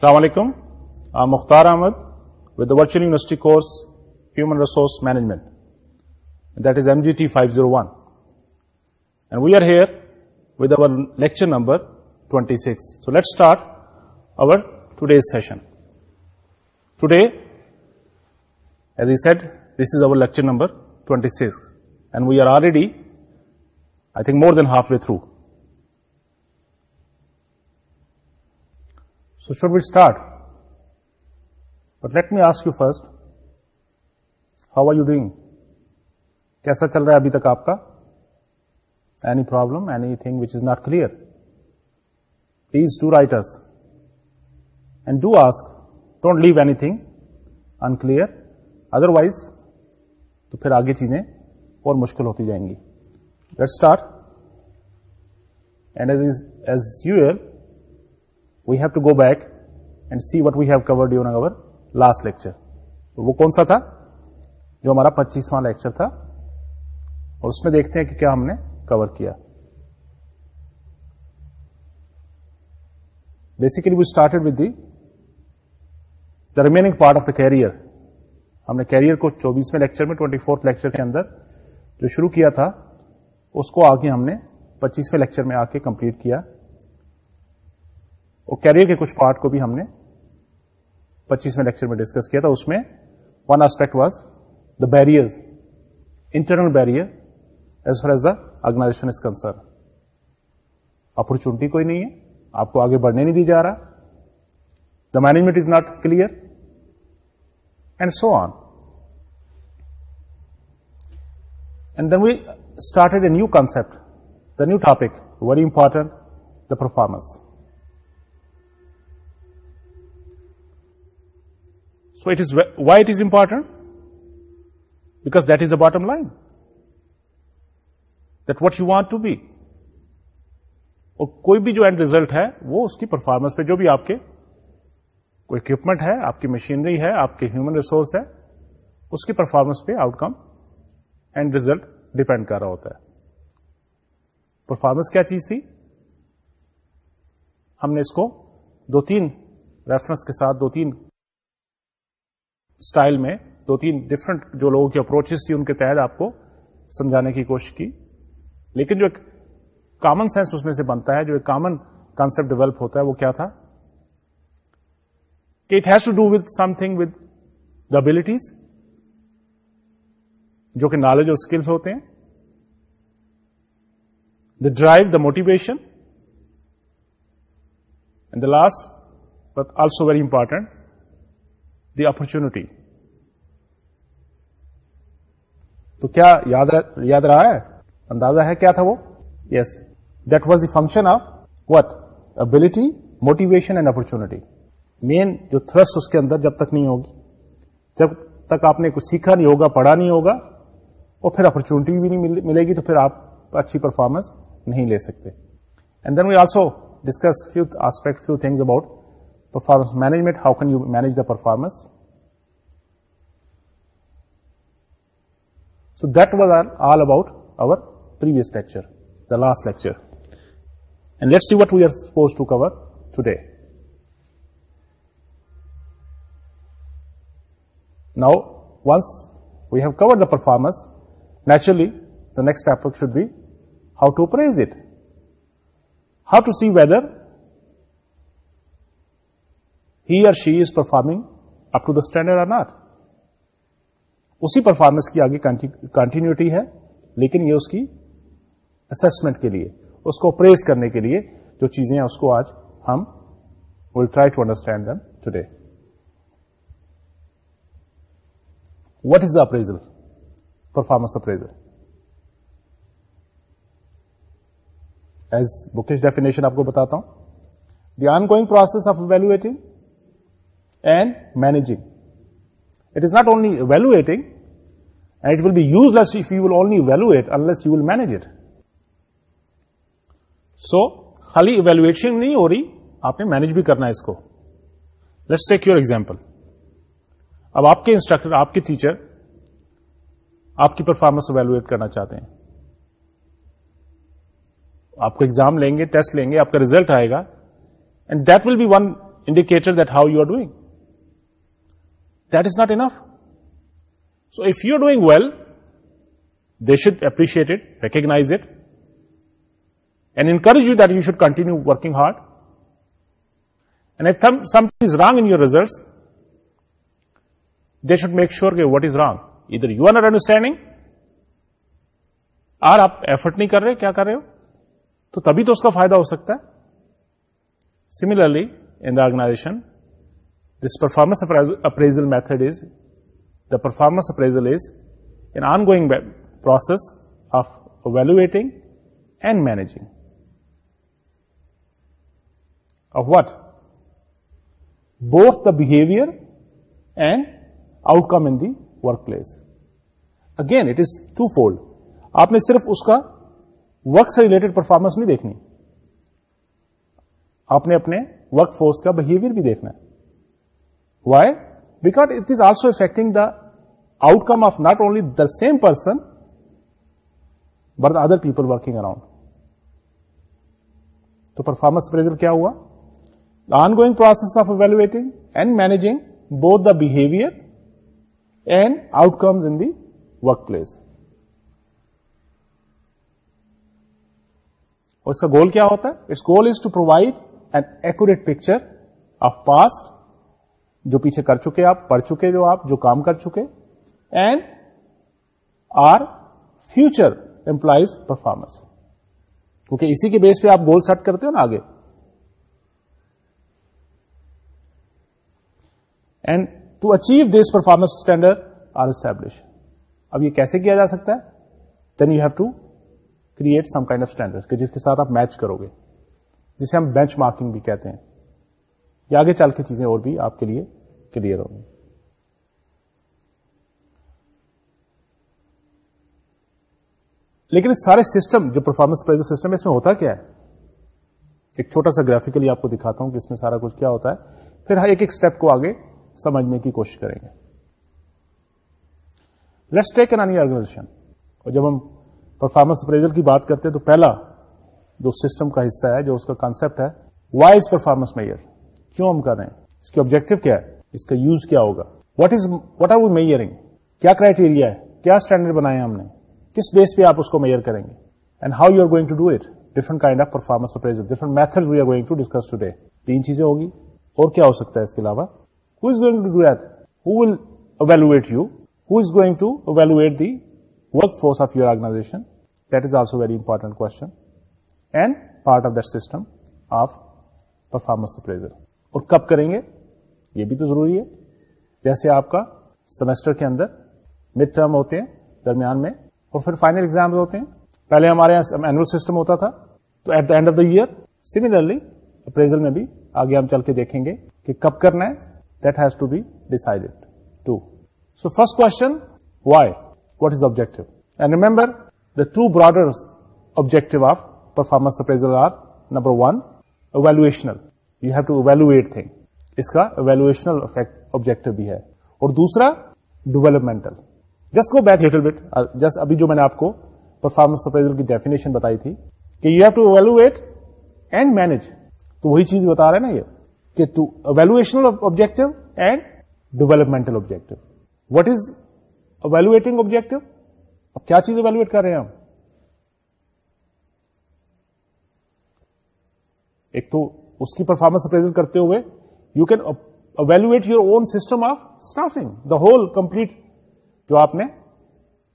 السلام علیکم مختار احمد ودا ورچ university course human resource management that as M G T five zero wind we are here with our lecture number twenty سکسٹرشن today as E said this is our lecture number twenty six and we are already I think more than half way through so should we start but let me ask you first how are you doing کیسا چل رہا ہے ابھی تک آپ کا any problem any thing which is not clear please do write us and do ask don't leave any thing unclear other wise پھر آگے چیزیں اور مشکل ہوتی جائیں گی let start and as you will have to go back and see what we have covered you نی او لاسٹ لیکچر وہ کون سا تھا جو ہمارا پچیسواں لیکچر تھا اور اس میں دیکھتے ہیں کہ کیا ہم نے کور کیا basically we started with the remaining part of the career ہم نے کیریئر کو چوبیسویں لیکچر میں ٹوینٹی فورتھ لیکچر کے اندر جو شروع کیا تھا اس کو آگے ہم نے پچیسویں لیکچر میں آ کے کمپلیٹ کیا اور کیریئر کے کچھ پارٹ کو بھی ہم نے پچیس لیکچر میں ڈسکس کیا تھا اس میں one aspect was the barriers internal barrier as far as the organisation is concern opportunity کوئی نہیں ہے آپ کو آگے بڑھنے نہیں دی جا رہا the management is not clear and so on and then we start a new concept the new topic very important the performance so it is why it is important because that is the bottom line that what you want to be اور کوئی بھی جو and result ہے وہ اس کی performance پہ جو بھی آپ کے کوئی اکوپمنٹ ہے آپ کی مشینری ہے آپ کے ہیومن ریسورس ہے اس کی پرفارمنس پہ outcome and result depend کر رہا ہوتا ہے پرفارمنس کیا چیز تھی ہم نے اس کو دو تین ریفرنس کے ساتھ دو تین اسٹائل میں دو تین ڈفرنٹ جو لوگوں کی اپروچز تھی ان کے تحت آپ کو سمجھانے کی کوشش کی لیکن جو ایک کامن سینس اس میں سے بنتا ہے جو ایک کامن کانسپٹ ڈیولپ ہوتا ہے وہ کیا تھا کہ it has to do with something with abilities جو کہ نالج اور اسکلس ہوتے ہیں the drive the motivation and the last but also very important the opportunity تو کیا یاد رہا ہے اندازہ ہے کیا تھا وہ yes that was the function of what ability motivation and opportunity مین جو تھرس اس کے اندر جب تک نہیں ہوگی جب تک آپ نے کچھ سیکھا نہیں ہوگا پڑھا نہیں ہوگا اور پھر اپرچونٹی بھی نہیں ملے گی تو پھر آپ اچھی پرفارمنس نہیں لے سکتے and then we also discuss few aspect few things about Performance management, how can you manage the performance? So that was all about our previous lecture, the last lecture. And let's see what we are supposed to cover today. Now, once we have covered the performance, naturally, the next topic should be how to appraise it. How to see whether he or she is performing up to the standard or not اسی performance کی آگے continuity ہے لیکن یہ اس کی assessment کے لیے اس کو پریز کرنے کے لیے جو چیزیں ہیں اس کو آج ہم will try to understand them today what is the appraisal performance appraisal as bookish definition آپ کو بتاتا ہوں the ongoing process of evaluating managing it is not only evaluating and it will be useless if you will only evaluate unless you will manage it so خالی evaluation نہیں ہو رہی آپ نے manage بھی کرنا ہے اس کو لیٹس ٹیک یور ایگزامپل اب آپ کے انسٹرکٹر آپ کے ٹیچر آپ کی پرفارمنس ایویلویٹ کرنا چاہتے ہیں آپ کو ایگزام لیں گے ٹیسٹ لیں گے آپ کا ریزلٹ آئے گا and that will be one indicator that how you are doing does not enough so if you are doing well they should appreciate recognise and encourage you that you should continue working hard and something is wrong in your results they should make sure کے what is wrong either you are not understanding or آپ effort نہیں کر رہے کیا کر رہے ہو تو تبھی تو اس کا فائدہ ہو سکتا ہے similarly in the organisation performance appraisal method is the performance appraisal is an ongoing process of evaluating and managing what both the behaviour and outcome in workplace again it is twofold آپ نے صرف اس کا work سے related performance نہیں دیکھنی آپ نے اپنے ورک فورس کا بہیویئر بھی دیکھنا ہے why because is also affecting the outcome of not only the same person but the other people working around تو performance per ongoing process of evaluating and managing both the behaviour and outcomes in workplace اس کا goal کیا ہوتا ہے it's goal is to provide an exact picture of past جو پیچھے کر چکے آپ پڑھ چکے جو آپ جو کام کر چکے and our future employees performance کیونکہ اسی کے بیس پہ آپ گول سیٹ کرتے ہو نا آگے and to achieve this performance standard or establish اب یہ کیسے کیا جا سکتا ہے then you have to create some kind of standard جس کے ساتھ آپ میچ کرو گے جسے ہم بینچ مارکنگ بھی کہتے ہیں یہ آگے چل کے چیزیں اور بھی آپ کے لیے کلیئر لیکن سارے سسٹم جو پرفارمنس سسٹم اس میں ہوتا کیا ہے ایک چھوٹا سا گرافکلی آپ کو دکھاتا ہوں کہ اس میں سارا کچھ کیا ہوتا ہے پھر ایک ایک اسٹیپ کو آگے سمجھنے کی کوشش کریں گے لیٹس ٹیک این آرگنائزیشن اور جب ہم پرفارمنس اپریزل کی بات کرتے ہیں تو پہلا جو سسٹم کا حصہ ہے جو اس کا کانسپٹ ہے وائز پرفارمنس میئر کیوں ہم کر رہے ہیں اس کی آبجیکٹو کیا ہے اس کا یوز کیا ہوگا what is what are we measuring کیا کرائٹیریا ہے کیا اسٹینڈرڈ بنایا ہم نے کس بیس پہ آپ اس کو میئر کریں گے and how you are going to do it different kind of performance different method we are going to discuss today تین چیزیں ہوگی اور کیا ہو سکتا ہے اس کے علاوہ who is going to do that who will evaluate you who is going to evaluate the workforce of your organisation that is also very important question and part of that system of performance appraisal اور کب کریں گے یہ بھی تو ضروری ہے جیسے آپ کا سیمسٹر کے اندر مڈ ٹرم ہوتے ہیں درمیان میں اور پھر فائنل ایگزام ہوتے ہیں پہلے ہمارے یہاں این سسٹم ہوتا تھا تو at the end of the year similarly appraisal میں بھی آگے ہم چل کے دیکھیں گے کہ کب کرنا ہے that has to be decided to so first question why what is objective and remember the two broader objective of performance appraisal are number one evaluational you have to evaluate thing اس کا evaluational objective بھی ہے اور دوسرا developmental just go back little bit just ابھی جو میں نے آپ کو پرفارمنس اپریزل کی ڈیفینیشن بتائی تھی کہ you have to evaluate and manage تو وہی چیز بتا رہے نا یہ کہ evaluational objective and developmental objective what is evaluating objective اب کیا چیز اویلویٹ کر رہے ہیں ہم ایک تو اس کی پرفارمنس اپریزل کرتے ہوئے you can evaluate your own system of staffing the whole complete جو آپ نے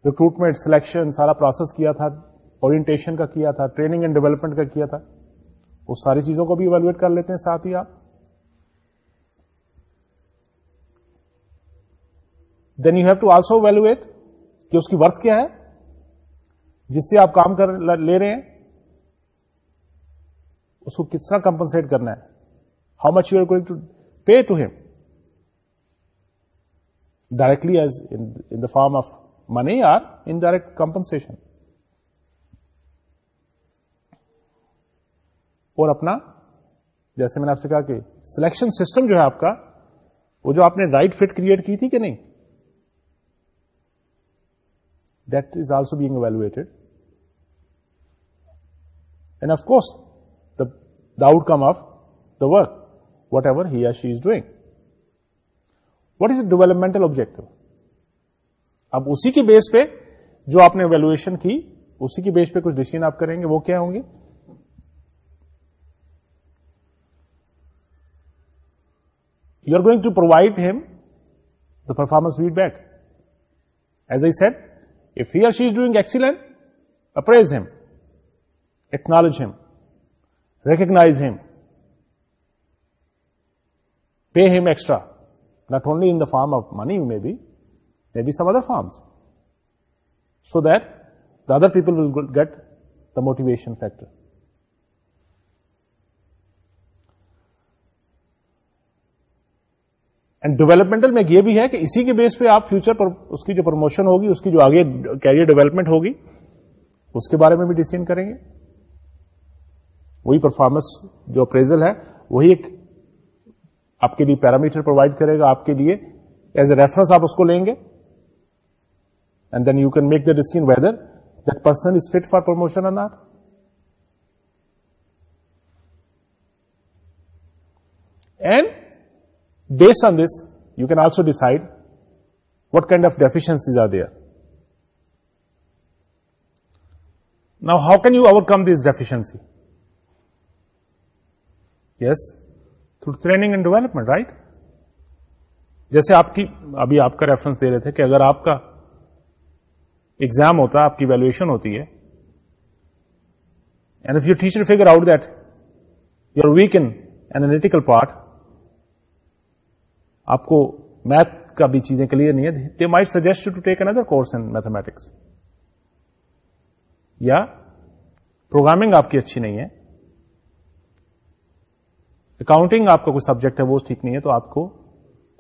ریکروٹمنٹ سلیکشن سارا پروسیس کیا تھا اورینٹیشن کا کیا تھا ٹریننگ اینڈ ڈیولپمنٹ کا کیا تھا وہ ساری چیزوں کو بھی اویلویٹ کر لیتے ہیں ساتھ ہی آپ then you have to also evaluate کہ اس کی ورتھ کیا ہے جس سے آپ کام کر لے رہے ہیں اس کو کتنا کمپنسٹ کرنا ہے much you going to pay to him directly as in the form of money or indirect compensation اور اپنا جیسے میں نے آپ سے کہا کہ سلیکشن سسٹم جو ہے آپ کا وہ جو آپ نے رائٹ فٹ کریٹ کی تھی کہ نہیں that is also being evaluated and of course the outcome of the work whatever he or she is doing what is developmental objective اب اسی کی بیس پہ جو آپ نے ویلویشن کی اسی کی بیس پہ کچھ ڈسیزن آپ کریں گے وہ کیا ہوں گے you are going to provide him the performance feedback as a set if he or she is doing excellent appraise him acknowledge him recognise him Straw not only in the form of money maybe some other forms so that the other people will get the motivation factor and developmental میں یہ بھی ہے کہ اسی کے base پہ آپ future پر اس کی جو پروموشن ہوگی اس کی جو آگے کیریئر ڈیولپمنٹ ہوگی اس کے بارے میں بھی ڈیسیجن کریں گے وہی پرفارمنس جو اپریزل ہے وہی ایک آپ کے لیے پیرامیٹر پرووائڈ کرے گا آپ کے لیے ایز اے ریفرنس آپ اس کو لیں گے and then you can make the decision whether that person is fit for promotion on or and based on this you can also decide what kind of deficiencies are now how can you overcome this deficiency yes through training and development right جیسے آپ کی ابھی آپ کا reference دے رہے تھے کہ اگر آپ کا ایگزام ہوتا ہے آپ کی ویلویشن ہوتی ہے and if you teacher figure out that you are weak انٹیکل part آپ کو میتھ کا بھی چیزیں کلیئر نہیں ہے they might suggest to take another course in mathematics یا پروگرامنگ آپ کی اچھی نہیں ہے اکاؤنٹنگ آپ کا کوئی سبجیکٹ ہے وہ ٹھیک نہیں ہے تو آپ کو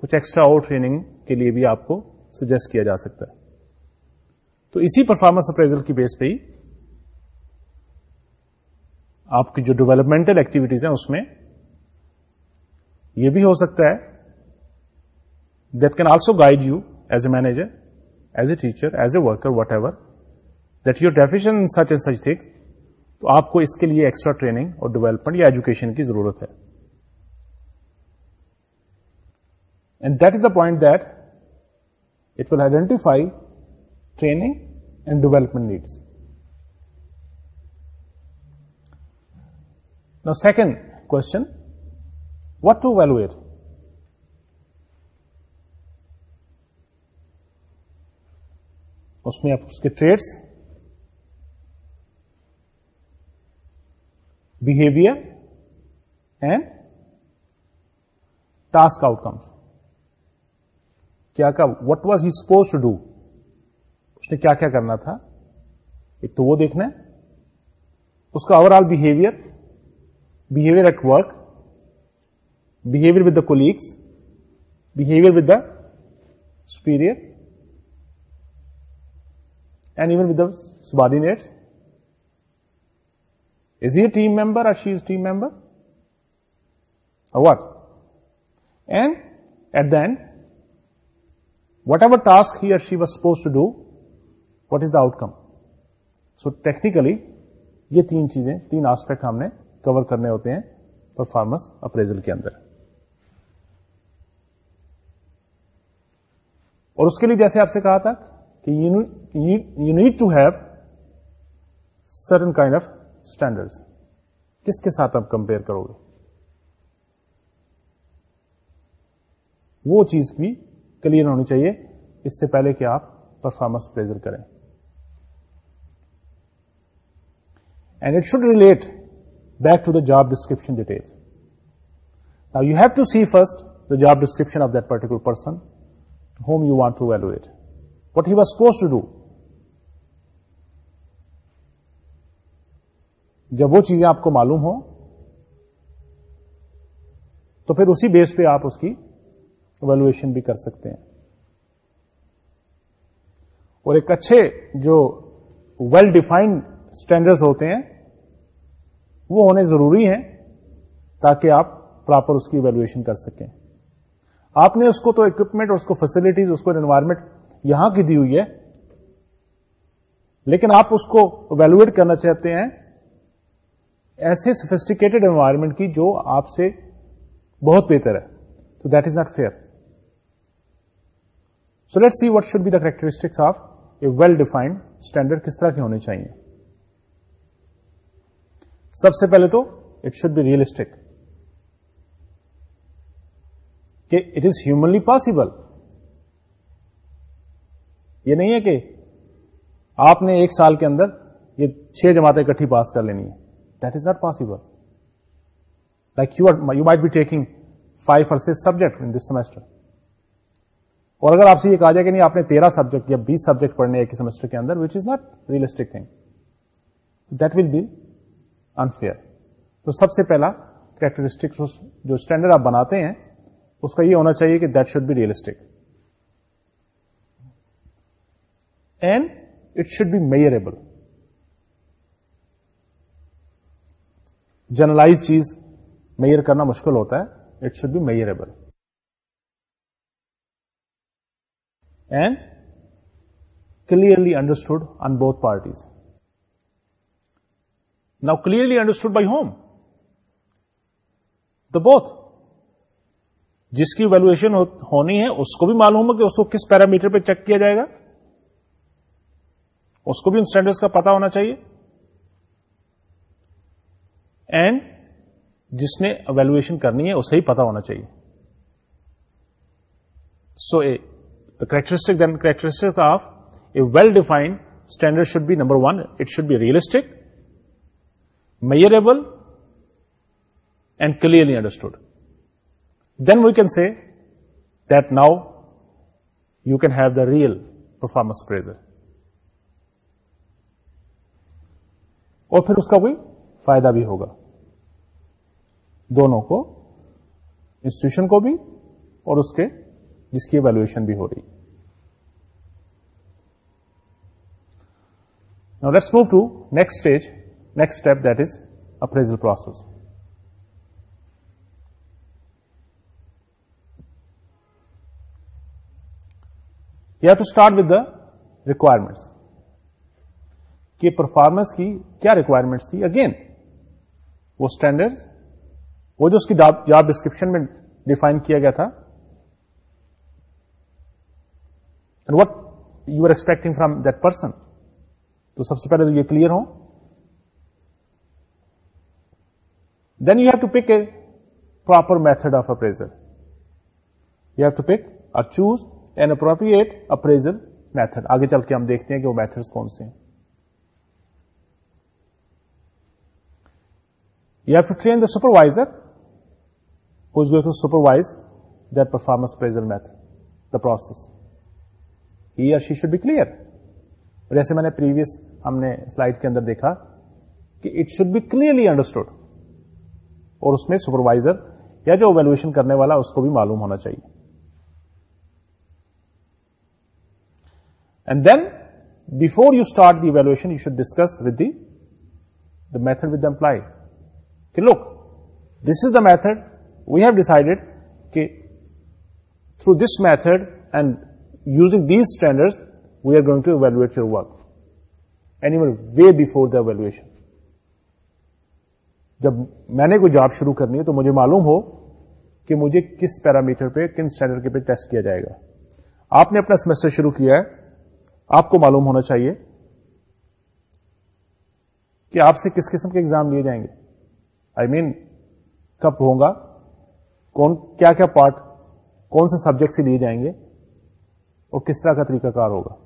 کچھ ایکسٹرا اور ٹریننگ کے لیے بھی آپ کو سجیسٹ کیا جا سکتا ہے تو اسی پرفارمنس اپریزل کی بیس پہ ہی آپ کی جو ڈیولپمنٹل ایکٹیویٹیز ہیں اس میں یہ بھی ہو سکتا ہے that can also guide you as a manager as a teacher as a worker whatever that your deficiency such and such thing تو آپ کو اس کے لیے ایکسٹرا ٹریننگ اور ڈیولپمنٹ یا ایجوکیشن کی ضرورت ہے that is the point that it will identify training and development needs ن second question what to well where اس میں اس کے traits behaviour and task out come کا what was he suppose to do اس نے کیا کیا کرنا تھا ایک تو وہ دیکھنا ہے اس کا overall behaviour behaviour at work behaviour with the colleagues behaviour with the superior and even with the subordinates is he a team member or she is team member what and at the end whatever task he or she was to do what is the outcome so technically یہ تین چیزیں تین aspect ہم نے کور کرنے ہوتے ہیں performance appraisal کے اندر اور اس کے لیے جیسے آپ سے کہا تھا کہ you need to have certain kind of standard کس کے ساتھ آپ کمپیئر کرو گے وہ چیز بھی کلیئر ہونی چاہیے اس سے پہلے کہ آپ پرفارمنس پریزر کریں and it should relate back to the job description detail you have to see first the job description of that particular person whom you want to evaluate what he to do جب وہ چیزیں آپ کو معلوم ہو تو پھر اسی بیس پہ آپ اس کی ایویلویشن بھی کر سکتے ہیں اور ایک اچھے جو ویل ڈیفائنڈ اسٹینڈرڈ ہوتے ہیں وہ ہونے ضروری ہیں تاکہ آپ پراپر اس کی ایویلویشن کر سکیں آپ نے اس کو تو اکوپمنٹ اور اس کو فیسلٹیز اس کو انوائرمنٹ یہاں کی دی ہوئی ہے لیکن آپ اس کو ایویلویٹ کرنا چاہتے ہیں ایسے سفسٹیکیٹڈ انوائرمنٹ کی جو آپ سے بہت بہتر ہے تو that is not fair so let see what should be the characteristics of a well defined standard کس طرح کے ہونے چاہیے سب سے پہلے تو اٹ شوڈ بی ریئلسٹک کہ اٹ از ہیومنلی پاسبل یہ نہیں ہے کہ آپ نے ایک سال کے اندر یہ چھ جماعتیں اکٹھی پاس کر لینی ہے that is not possible like you are you might be taking five اور six subject in this semester اور اگر آپ سے یہ کہا جائے کہ نہیں آپ نے تیرہ سبجیکٹ یا بیس سبجیکٹ پڑھنے ایک سیمسٹر کے اندر which is not realistic thing that will be unfair تو سب سے پہلا کریکٹرسٹک جو اسٹینڈرڈ آپ بناتے ہیں اس کا یہ ہونا چاہیے کہ that should be realistic and it should be measurable generalised چیز میئر کرنا مشکل ہوتا ہے it should be measurable and clearly understood on both parties now clearly understood by whom the both جس کی ویلویشن ہونی ہے اس کو بھی معلوم ہو کہ اس کو کس پیرامیٹر پہ چیک کیا جائے گا اس کو بھی ان اسٹینڈرڈ کا پتا ہونا چاہیے اینڈ جس نے ویلویشن کرنی ہے اسے ہی پتا ہونا چاہیے so a the characteristic then characteristic of a well-defined standard should be number one, it should be realistic, measurable, and clearly understood. Then we can say that now you can have the real performance کریزر اور پھر اس کا کوئی فائدہ بھی ہوگا دونوں کو institution کو بھی اور اس کے جس کی ایویلویشن بھی ہو رہی ہے Now let's move to next stage, next step that is appraisal process. You have to start with the requirements. کہ پرفارمنس کی کیا ریکوائرمنٹس تھی اگین وہ اسٹینڈرڈ وہ جو اس کی جاب ڈسکرپشن میں ڈیفائن کیا گیا تھا what you are expecting from that person تو سب سے پہلے تو یہ clear who then you have to pick a proper method of appraisal you have to pick اور choose an appropriate appraisal method آگے چل کے ہم دیکھتے ہیں کہ وہ میتھڈ کون سے ہیں you have to train the supervisor going to supervise supervise performance performance appraisal method the process or she should be clear اور جیسے میں نے پریویس ہم نے سلائڈ کے اندر دیکھا کہ it should be clearly understood اور اس میں سپروائزر یا جو اویلویشن کرنے والا اس کو بھی معلوم ہونا چاہیے and then before you start the evaluation you should discuss with the the method employee کہ look this is the method we have decided کہ through this method and using these standard going to evaluate anyway before the evaluation جب میں نے کوئی job شروع کرنی ہے تو مجھے معلوم ہو کہ مجھے کس پیرامیٹر پہ کن اسٹینڈرڈ کے پہ ٹیسٹ کیا جائے گا آپ نے اپنا سمیسٹر شروع کیا ہے آپ کو معلوم ہونا چاہیے کہ آپ سے کس قسم کے ایگزام لیے جائیں گے آئی I مین mean, کب ہوگا کیا کیا پارٹ کون سے سبجیکٹ سے لیے جائیں گے اور کس طرح کا طریقہ کار ہوگا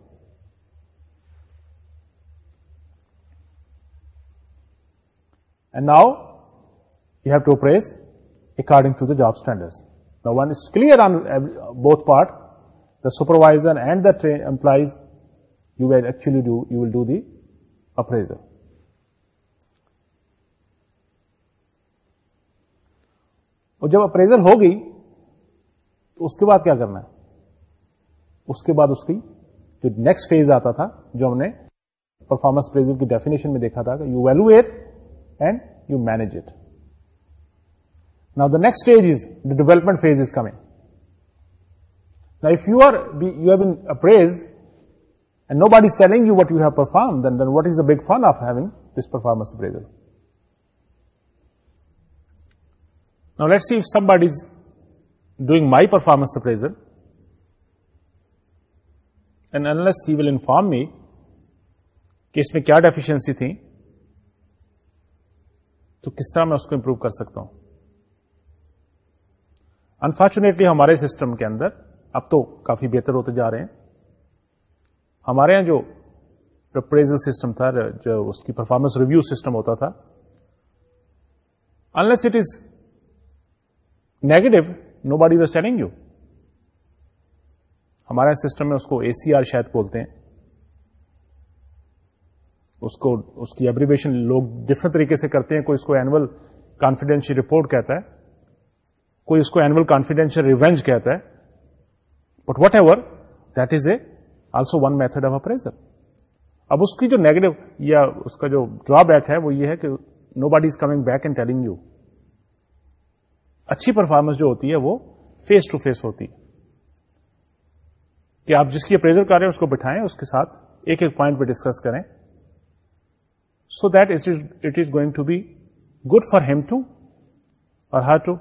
and now you have to press according to the job standard standard one is clear on both part the supervisor and the train employees you will actually do you will do the appraisal اور جب appraisal ہو گئی تو اس کے بعد کیا کرنا ہے اس کے بعد اس کی جو نیکسٹ فیز آتا تھا جو ہم نے پرفارمنس پریزل کی ڈیفینیشن میں دیکھا تھا کہ you value at and you manage it now the next phase is the development phase is coming نا if you are you have appraise and nobody standing you what you have perform then done what is the big phone offing this performance appraiser now let see somebody's doing my performance appraiser and he will inform me کہ اس میں کیا ڈیفیشئنسی تھیں تو کس طرح میں اس کو امپروو کر سکتا ہوں انفارچونیٹلی ہمارے سسٹم کے اندر اب تو کافی بہتر ہوتے جا رہے ہیں ہمارے یہاں جو سسٹم تھا جو اس کی پرفارمنس ریویو سسٹم ہوتا تھا unless it is negative nobody understanding you ہمارے سسٹم میں اس کو اے سی آر شاید بولتے ہیں اس کو اس کی ایبریویشن لوگ ڈفرنٹ طریقے سے کرتے ہیں کوئی اس کو اینوئل کانفیڈینشیل رپورٹ کہتا ہے کوئی اس کو اینوئل کانفیڈینشیل ریونج کہتا ہے but whatever that is a also one method of appraiser اب اس کی جو نیگیٹو یا اس کا جو ڈرا بیک ہے وہ یہ ہے کہ nobody is coming back and telling you اچھی پرفارمنس جو ہوتی ہے وہ فیس ٹو فیس ہوتی ہے کہ آپ جس کی اپریزر کر رہے ہیں اس کو بٹھائیں اس کے ساتھ ایک ایک پوائنٹ پہ ڈسکس کریں so that it is going to be good for him too اور ہاؤ ٹو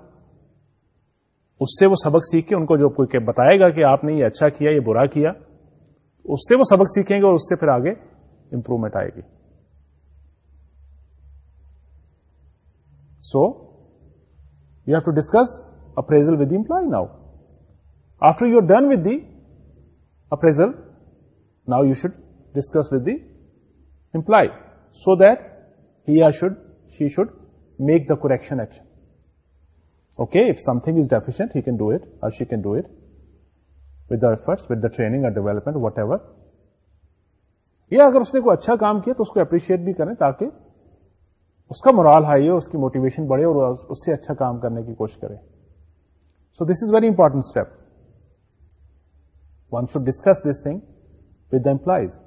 اس سے وہ سبق سیکھ کے ان کو جو کوئی بتائے گا کہ آپ نے یہ اچھا کیا یہ برا کیا اس سے وہ سبق سیکھیں گے اور اس سے پھر آگے امپروومنٹ آئے گی so you have to discuss appraisal with the employee now after you done with the appraisal now you should discuss with the employee so that he or should she should make the correction action okay if some sufficient he can do it اور she can do it with the efforts with the training اور development whatever یا اگر اس نے کوئی اچھا کام کیا تو اس کو اپریشیٹ بھی کریں تاکہ اس کا مرال ہائی ہو اس کی موٹیویشن بڑھے اور اس سے اچھا کام کرنے کی کوشش کرے so this is very important step one should discuss this thing with the employees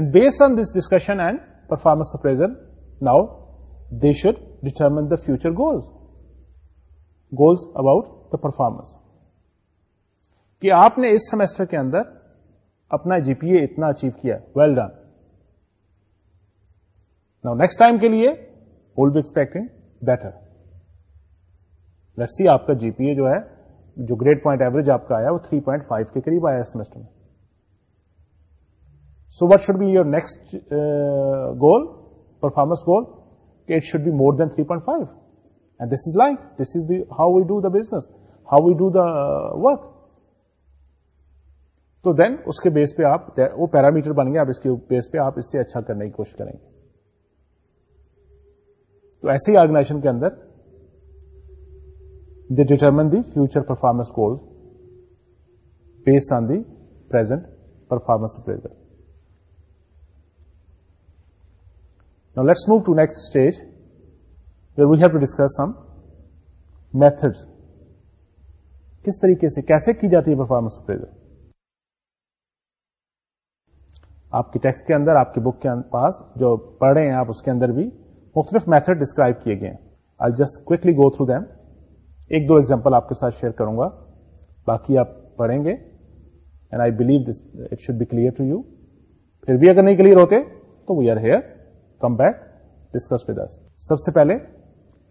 based on this discussion and performance now they should determine the future goals goals about the performance کہ آپ نے اس semester کے اندر اپنا جی پی اے اتنا achieve کیا well done now next time کے لیے will be expecting better see آپ کا جی پی اے جو ہے جو گریڈ پوائنٹ ایوریج آپ کا آیا وہ 3.5 کے قریب آیا سیمسٹر میں so what should be your next goal performance goal کہ it should be more than three point five and this is life this is the how we do the business how we do the work تو then اس کے base پہ آپ وہ parameter بن گیا آپ اس کے بیس پہ آپ اس سے اچھا کرنے کی کوشش کریں گے تو ایسے ہی آرگنائزیشن کے اندر they determine the future performance goal base on the present performance appraiser Now let's move to next stage where we have to discuss some methods. کس طریقے سے کیسے کی جاتی ہے پرفارمنس اپریزل آپ کی ٹیکسٹ کے اندر آپ کی بک کے پاس جو پڑھ رہے ہیں آپ اس کے اندر بھی مختلف میتھڈ ڈسکرائب کیے گئے ہیں I just quickly go through them ایک دو ایگزامپل آپ کے ساتھ شیئر کروں گا باقی آپ پڑھیں گے and I believe this it should be clear to you پھر بھی اگر نہیں کلیئر ہوتے تو we are here come back discuss with سب سے پہلے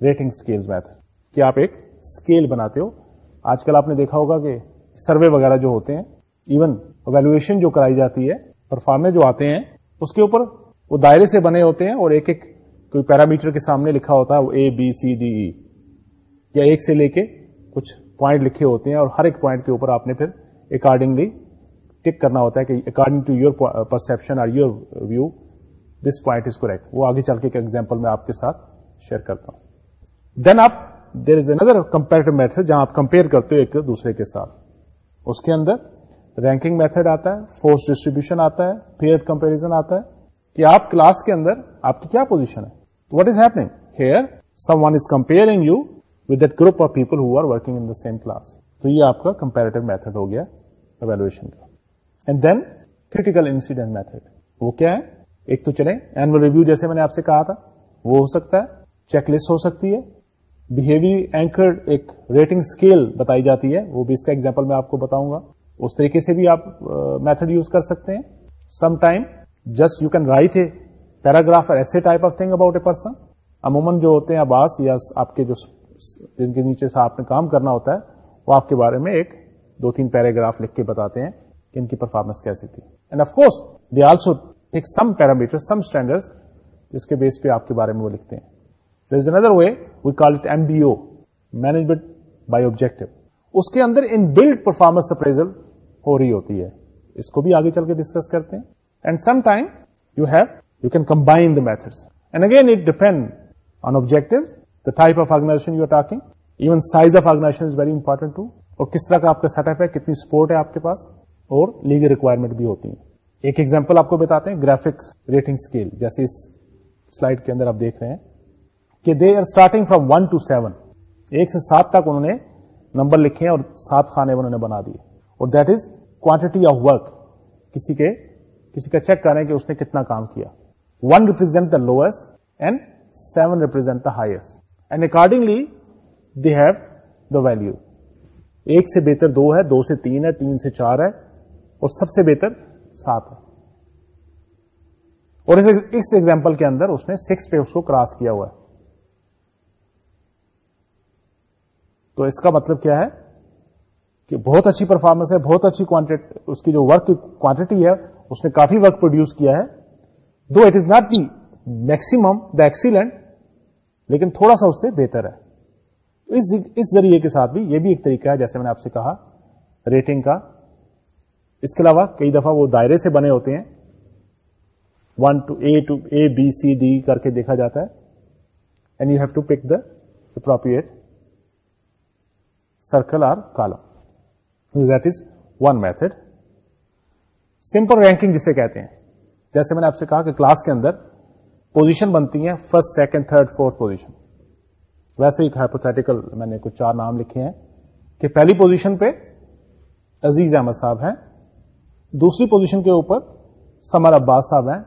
ریٹنگ اسکیل میتھ کیا آپ ایک اسکیل بناتے ہو آج کل آپ نے دیکھا ہوگا کہ سروے وغیرہ جو ہوتے ہیں ایون اویلویشن جو کرائی جاتی ہے پرفارمر جو آتے ہیں اس کے اوپر وہ دائرے سے بنے ہوتے ہیں اور ایک ایک کوئی پیرامیٹر کے سامنے لکھا ہوتا ہے وہ اے بی سی ڈی ای یا ایک سے لے کے کچھ پوائنٹ لکھے ہوتے ہیں اور ہر ایک پوائنٹ کے اوپر آپ نے پھر اکارڈنگلی ٹک کرنا ہوتا ہے کہ اکارڈنگ ٹو یور پرسپشن اور your view this point is correct وہ آگے چل کے ایک ایگزامپل میں آپ کے ساتھ شیئر کرتا ہوں دین آپ دیر از اندر کمپیریٹو میتھڈ جہاں آپ کمپیئر کرتے ہو ایک دوسرے کے ساتھ اس کے اندر رینکنگ میتھڈ آتا ہے فورس ڈسٹریبیوشن آتا ہے کمپیرزن آتا ہے کہ آپ کلاس کے اندر آپ کی کیا پوزیشن ہے what is happening here someone is comparing you with that group of people who are working in the same class تو یہ آپ کا کمپیریٹو میتھڈ ہو گیا ایویلویشن کا and then critical incident method وہ کیا ہے ایک تو چلیں اینوئل ریویو جیسے میں نے آپ سے کہا تھا وہ ہو سکتا ہے چیک لسٹ ہو سکتی ہے بہیوی اینکرڈ ایک ریٹنگ اسکیل بتائی جاتی ہے وہ بھی اس کا ایگزامپل میں آپ کو بتاؤں گا اس طریقے سے بھی آپ میتھڈ یوز کر سکتے ہیں sometime just you can write a paragraph ایسے type of thing about a person عموماً جو ہوتے ہیں آباس یا آپ کے جو جن کے نیچے سے آپ نے کام کرنا ہوتا ہے وہ آپ کے بارے میں ایک دو تین پیراگراف لکھ کے بتاتے ہیں کہ ان کی پرفارمنس کیسی تھی and of course also some parameter some standard جس کے بیس پہ آپ کے بارے میں وہ لکھتے ہیں there is another way we call it M B O management by objective اس کے اندر ان بلڈ پرفارمنس اپریزل ہو رہی ہوتی ہے اس کو بھی آگے چل کے ڈسکس کرتے ہیں and sometime you you have can combine the methods and again it depend on objective the type of organization you are talking even size of organization is very important too اور کس طرح کا آپ کا set up ہے کتنی support ہے آپ کے پاس اور لیگل ریکوائرمنٹ بھی ہوتی ہیں ایک ایگزامپل آپ کو بتاتے ہیں گرافکس ریٹنگ اسکیل جیسے اس سلائڈ کے اندر آپ دیکھ رہے ہیں کہ they are starting from one to seven ایک سے سات تک انہوں نے نمبر لکھے ہیں اور سات خانے انہوں نے بنا دیے اور that is quantity of work کسی کے کسی کا چیک کریں کہ اس نے کتنا کام کیا one represent the lowest and seven represent the highest and accordingly they have the value ایک سے بہتر دو ہے دو سے تین ہے تین سے چار ہے اور سب سے بہتر ساتھ اور اس ایگزامپل کے اندر اس نے سکس پہ اس کو کراس کیا ہوا ہے تو اس کا مطلب کیا ہے کہ بہت اچھی پرفارمنس ہے بہت اچھی اس کی جو ورک کوانٹٹی ہے اس نے کافی ورک پروڈیوس کیا ہے دو it is not the maximum the excellent لیکن تھوڑا سا اس سے بہتر ہے اس ذریعے کے ساتھ بھی یہ بھی ایک طریقہ ہے جیسے میں نے آپ سے کہا ریٹنگ کا اس کے علاوہ کئی دفعہ وہ دائرے سے بنے ہوتے ہیں one to A to A B C D کر کے دیکھا جاتا ہے and you have to pick the appropriate circle or that is one method simple ranking جسے کہتے ہیں جیسے میں نے آپ سے کہا کہ کلاس کے اندر پوزیشن بنتی ہے first second third fourth position ویسے ایک ہائپوتھیٹیکل میں نے کچھ چار نام لکھے ہیں کہ پہلی پوزیشن پہ عزیز احمد صاحب ہیں دوسری پوزیشن کے اوپر سمر عباس صاحب ہیں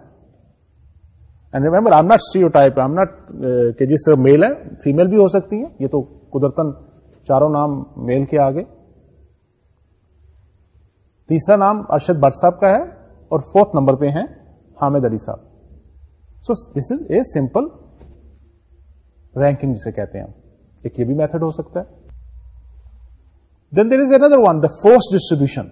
and remember not not type کہ جس میل ہے فیمل بھی ہو سکتی ہیں یہ تو قدرتن چاروں نام میل کے آگے تیسرا نام ارشد بٹ صاحب کا ہے اور فورتھ نمبر پہ ہیں Hamid Ali sahab so this is a simple ranking جسے کہتے ہیں ایک یہ بھی میتھڈ ہو سکتا ہے then there is another one the force distribution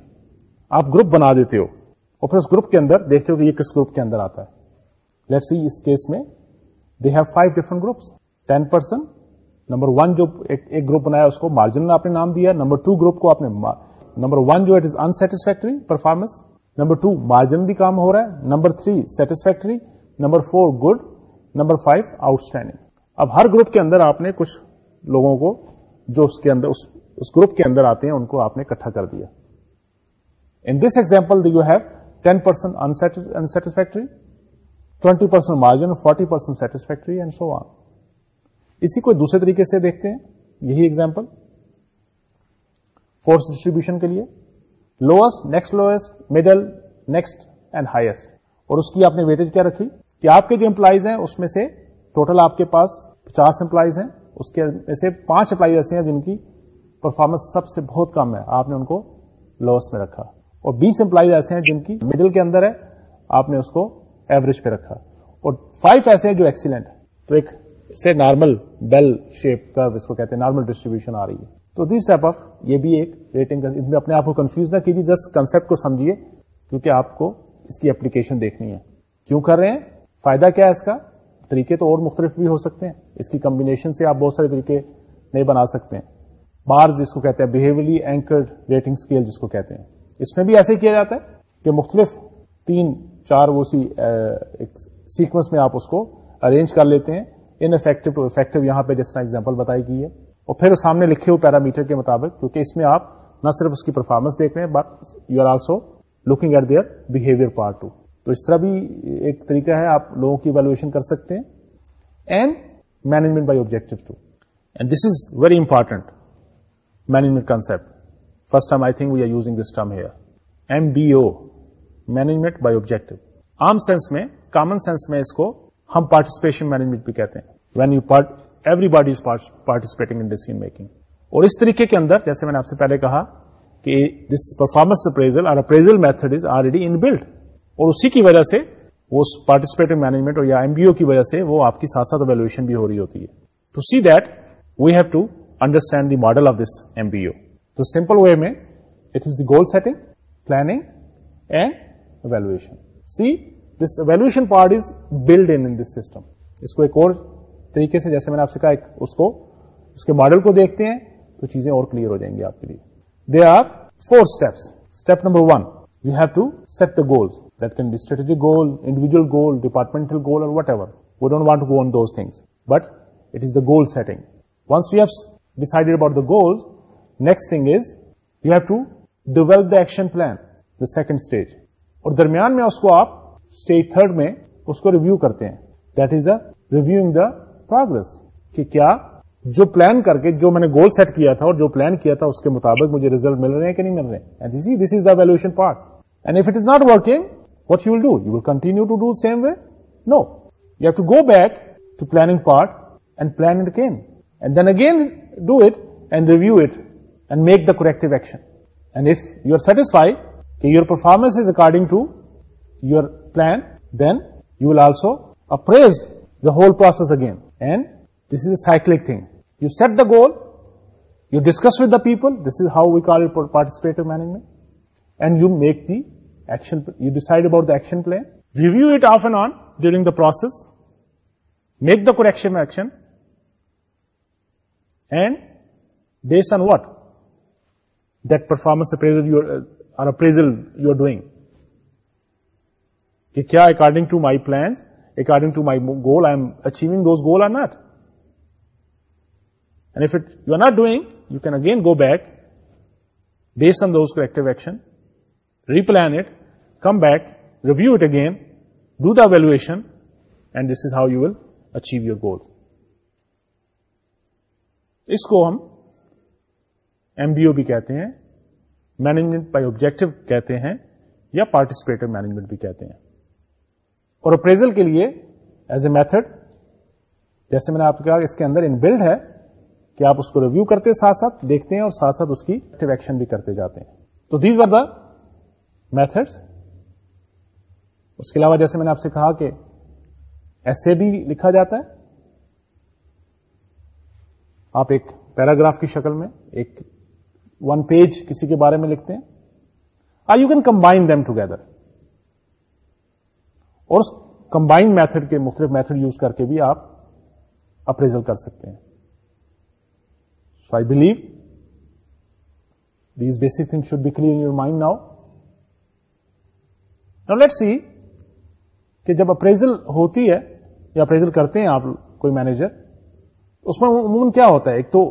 آپ گروپ بنا دیتے ہو اور پھر اس گروپ کے اندر دیکھتے ہو کہ یہ کس گروپ کے اندر آتا ہے لیٹ سی اس کیس میں they have five different groups ten person number one جو ایک گروپ بنایا اس کو مارجن آپ نے نام دیا نمبر ٹو گروپ کو آپ نے نمبر ون جو it is unsatisfactory performance number two margin بھی کام ہو رہا ہے number three satisfactory number four good number five outstanding اب ہر گروپ کے اندر آپ نے کچھ لوگوں کو جو اس کے اندر گروپ کے اندر آتے ہیں ان کو آپ نے اکٹھا کر دیا In this example, you have 10% unsatisfactory, 20% margin, 40% satisfactory and so on. اسی کو دوسرے طریقے سے دیکھتے ہیں یہی ایگزامپل فورس ڈسٹریبیوشن کے لیے lowest next lowest middle next and highest اور اس کی آپ نے ویٹیج کیا رکھی کہ آپ کے جو امپلائیز ہیں اس میں سے ٹوٹل آپ کے پاس پچاس امپلائیز ہیں اس کے میں سے پانچ امپلائیز ایسے ہیں جن کی پرفارمنس سب سے بہت کم ہے آپ نے ان کو لوئسٹ میں رکھا اور بیس امپلائیز ایسے ہیں جن کی مڈل کے اندر ہے آپ نے اس کو ایوریج پہ رکھا اور فائیو ایسے ہیں جو ایکسیلنٹ تو ایک سے نارمل بیل شیپ کا اس کو کہتے ہیں نارمل ڈسٹریبیوشن آ رہی ہے تو ٹائپ آف یہ بھی ایک ریٹنگ اپنے آپ کو کنفیوز نہ کیجیے جسٹ کنسپٹ کو سمجھیے کیونکہ آپ کو اس کی اپلیکیشن دیکھنی ہے کیوں کر رہے ہیں فائدہ کیا ہے اس کا طریقے تو اور مختلف بھی ہو سکتے ہیں اس کی کمبینیشن سے آپ بہت سارے طریقے نہیں بنا سکتے ہیں بارز جس کو کہتے ہیں بہیولی اینکرڈ ریٹنگ اسکیل جس کو کہتے ہیں اس میں بھی ایسے کیا جاتا ہے کہ مختلف تین چار وہ سی سیکوینس میں آپ اس کو ارینج کر لیتے ہیں ان افیکٹو ٹو افیکٹو یہاں پہ جس طرح ایگزامپل بتائی گئی ہے اور پھر سامنے لکھے ہوئے پیرامیٹر کے مطابق کیونکہ اس میں آپ نہ صرف اس کی پرفارمنس دیکھ رہے ہیں but you are also looking at their behaviour part two تو اس طرح بھی ایک طریقہ ہے آپ لوگوں کی ایویلویشن کر سکتے ہیں and management by objective too and this is very important management concept using this time Hare MBO management by objective um sense میں کامن سینس میں اس کو ہم پارٹیسپیشن مینجمنٹ بھی کہتے ہیں when you par everybody participating making اور اس طریقے کے اندر جیسے میں نے آپ سے پہلے کہ دس پرفارمنس اپریزل اور appraisal method is already in built اور اسی کی وجہ سے وہ پارٹیسپیٹو مینجمنٹ اور یا ایم بی او کی وجہ سے وہ آپ کی ساتھ ساتھ ویلویشن بھی ہو رہی ہوتی ہے to see that we have to understand the model of this M B O تو سمپل وے میں it is the goal setting planning and evaluation see this evaluation part is built in this system اس کو ایک اور طریقے سے جیسے میں نے آپ سے کہا ایک اس کو اس کے ماڈل کو دیکھتے ہیں تو چیزیں اور کلیئر ہو جائیں گی آپ کے لیے they are four steps step number one you have to set the goals that can be strategic goal individual goal departmental goal اور whatever we don't want go on those things but it is the goal setting once you if decided about the goals next thing is you have to develop the action plan the second stage اور درمیان میں اس کو آپ stage third میں اس کو review کرتے ہیں that is the reviewing the progress کہ کیا جو پلان کر کے جو میں نے گول سیٹ کیا تھا اور جو پلان کیا تھا اس کے مطابق مجھے ریزلٹ مل رہے ہیں کہ نہیں مل رہے ہیں this is the evaluation part and if it is not working what you will do you will continue to do same way no you have to go back to planning part and plan it again and then again do it and review it and make the corrective action. And if you are satisfied that your performance is according to your plan, then you will also appraise the whole process again. And this is a cyclic thing. You set the goal, you discuss with the people, this is how we call it participative management, and you make the action, you decide about the action plan, review it off and on during the process, make the correction action, and based on what? Performance appraisal you are appraisal you doing کہ کیا according to my plans according to my goal I am achieving those goal or not and if it you are not doing you can again go back base on those corrective action replan it come back review it again do the evaluation and this is how you will achieve your goal اس کو ہم M B O بھی کہتے ہیں management by objective کہتے ہیں یا participative management بھی کہتے ہیں اور اپریزل کے لیے ایز اے میتھڈ جیسے میں نے آپ کہا اس کے اندر ان بلڈ ہے کہ آپ اس کو ریویو کرتے ہیں دیکھتے ہیں اور ساتھ ساتھ اس کی ایکشن بھی کرتے جاتے ہیں تو دیز آر دا میتھڈس اس کے علاوہ جیسے میں نے آپ سے کہا کہ ایسے بھی لکھا جاتا ہے آپ ایک پیراگراف کی شکل میں ایک ون پیج کسی کے بارے میں لکھتے ہیں I you can combine them together اور کمبائن میتھڈ کے مختلف میتھڈ یوز کر کے بھی آپ اپریزل کر سکتے ہیں so I believe these basic thing should be clear your mind now no let see کہ جب اپریزل ہوتی ہے یا اپریزل کرتے ہیں آپ کوئی مینیجر اس میں عموماً کیا ہوتا ہے ایک تو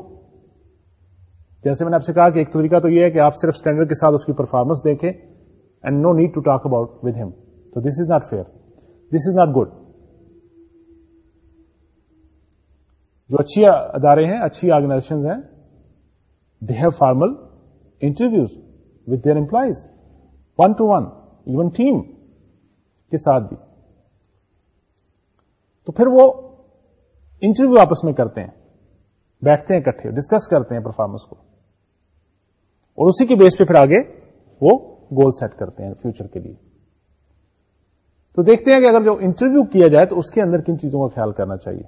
جیسے میں نے آپ سے کہا کہ ایک طریقہ تو یہ ہے کہ آپ صرف اسٹینڈرڈ کے ساتھ اس کی پرفارمنس دیکھیں and no need to talk about with him تو this is not fair this is not good جو اچھی ادارے ہیں اچھی آرگنائزیشن ہیں they have formal interviews with their employees one to one even team کے ساتھ بھی تو پھر وہ انٹرویو آپس میں کرتے ہیں بیٹھتے ہیں اکٹھے ڈسکس کرتے ہیں پرفارمنس کو اور اسی کے بیس پہ پھر آگے وہ گول سیٹ کرتے ہیں فیوچر کے لیے تو دیکھتے ہیں کہ اگر جو انٹرویو کیا جائے تو اس کے اندر کن چیزوں کا خیال کرنا چاہیے